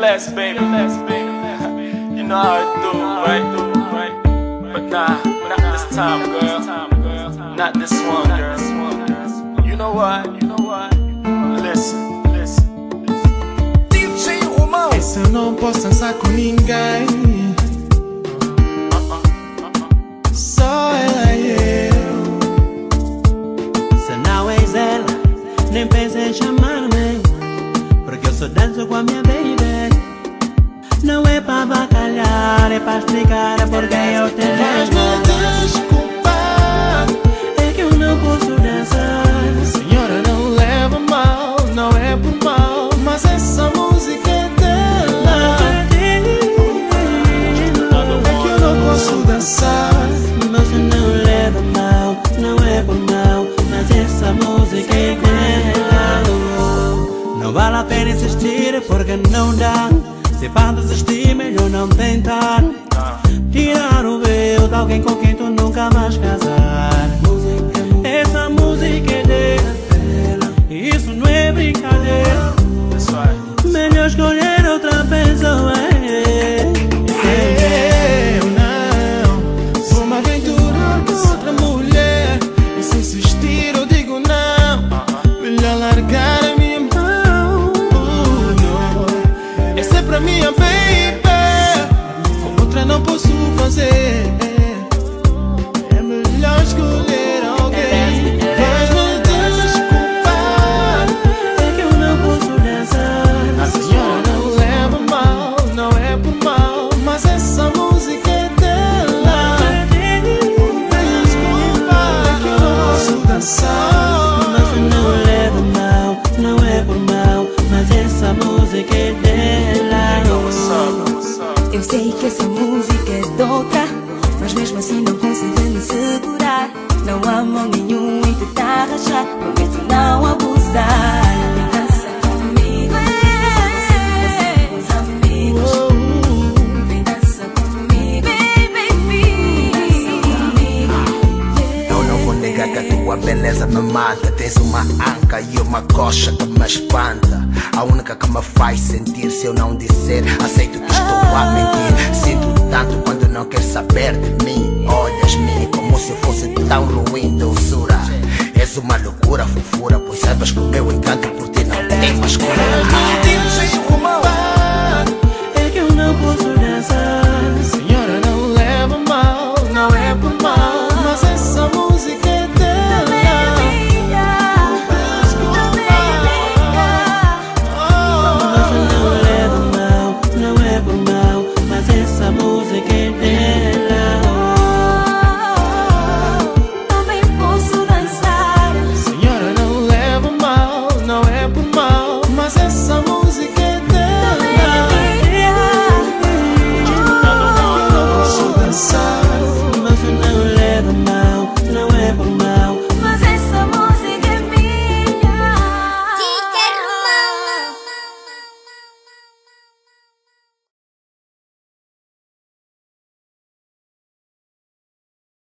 less, baby. You know how I do, right? But nah, not this time, girl. Not this one, girl. You know what? You know what? Listen, listen. DJ Romão. Esse eu não posso dançar com ninguém. Explicar porque eu te Mas me desculpar. É que eu não posso dançar Senhora, não leva mal, não é por mal. Mas essa música é dela. É que eu não posso dançar. Você não leva mal, não é por mal Mas essa música é dela Não vale a pena insistir porque não dá Se para desistir melhor não tentar Tirar o véu de alguém com quem tu nunca mais casar Essa música é dela Isso não é brincadeira. Melhor escolher outra pessoa. Eu não vou me aventurar com outra mulher. E se insistir, eu digo não. Melhor largar a minha mão. Não. Essa é pra minha baby. Não posso assim não consigo me segurar. Não há mal nenhum em tentar rachar, prometo não abusar. É. Vou negar que a tua beleza me mata. Tens uma anca e uma coxa que me espanta. A única que me faz sentir se eu não disser. Aceito que estou a mentir. Sinto tanto tão ruim, doçura. És uma loucura, fofura. Pois saibas que o meu encanto por ti não tem mais cura.